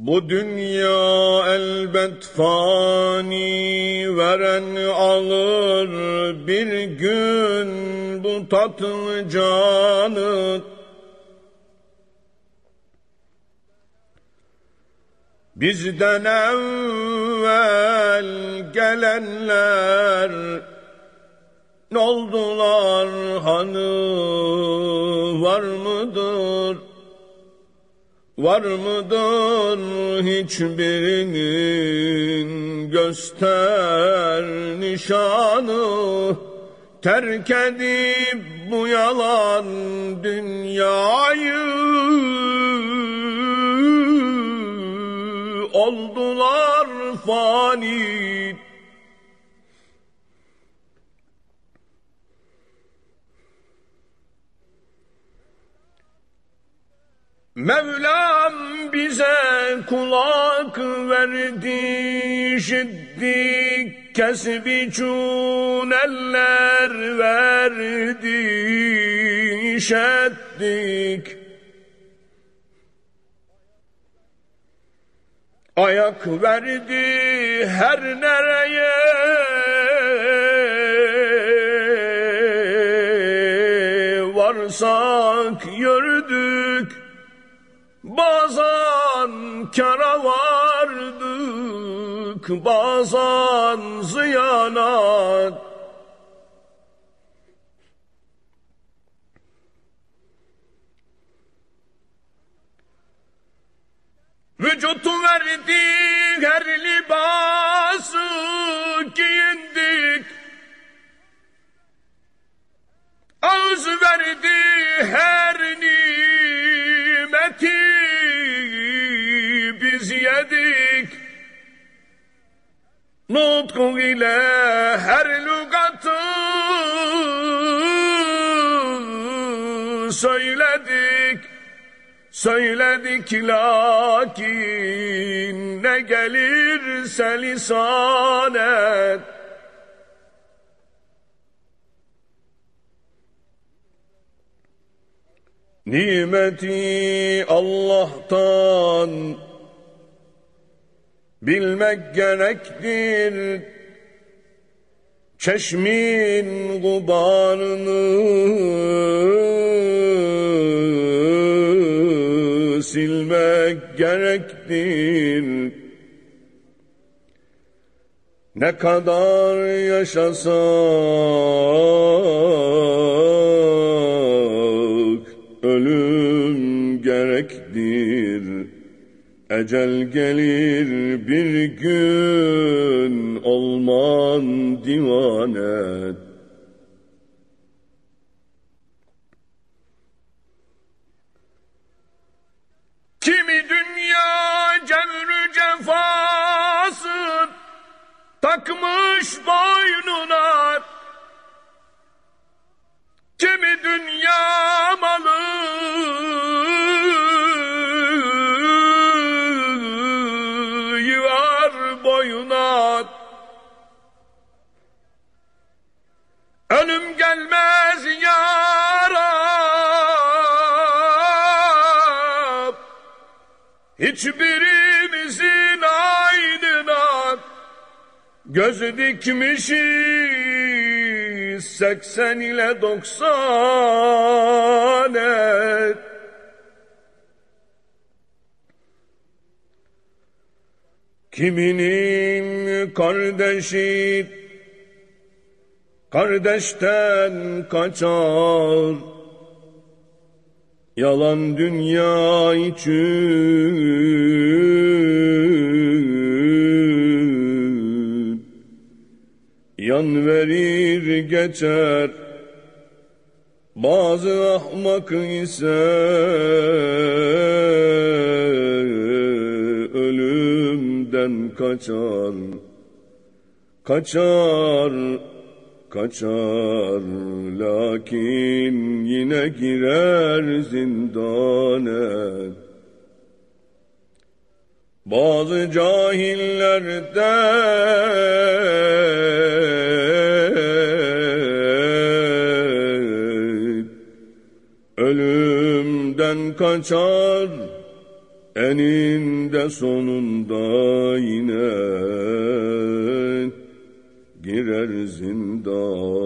Bu dünya elbet fani veren alır. Bir gün bu tatlı canı. Bizden evvel gelenler ne oldular? Hanı var mıdır? Var mıdır hiçbirinin göster nişanı? Terk edip bu yalan dünyayı oldular fani. Mevlam bize kulak verdi, işittik, kesbi çun eller verdi, işettik. Ayak verdi her nereye Bazen kara vardık, bazen ziyana. Vücut verdik, her libası giyindik. Ağız verdi her nimeti Nutku ile her lügatı söyledik. Söyledik lakin ne gelirse lisanet. Nimeti Allah'tan bilmek gerektir. Çeşmin gubarını silmek gerektir. Ne kadar yaşasak ölüm gerektir. Ecel gelir bir gün olman divane. Ölüm gelmez yarab Hiçbirimizin aynına Göz dikmişiz seksen ile doksan et. Kiminin kardeşi kardeşten kaçar. Yalan dünya için yan verir geçer bazı ahmak ise ölümden kaçar kaçar kaçar lakin yine girer zindane. Bazı cahiller de ölümden kaçar eninde sonunda yine girer zindane.